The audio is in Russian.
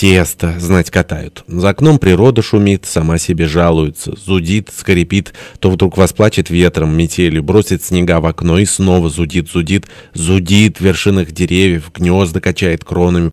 Тесто, знать, катают. За окном природа шумит, сама себе жалуется, зудит, скрипит, то вдруг восплачет ветром, метелью, бросит снега в окно и снова зудит, зудит, зудит в вершинах деревьев, гнезда качает кронами,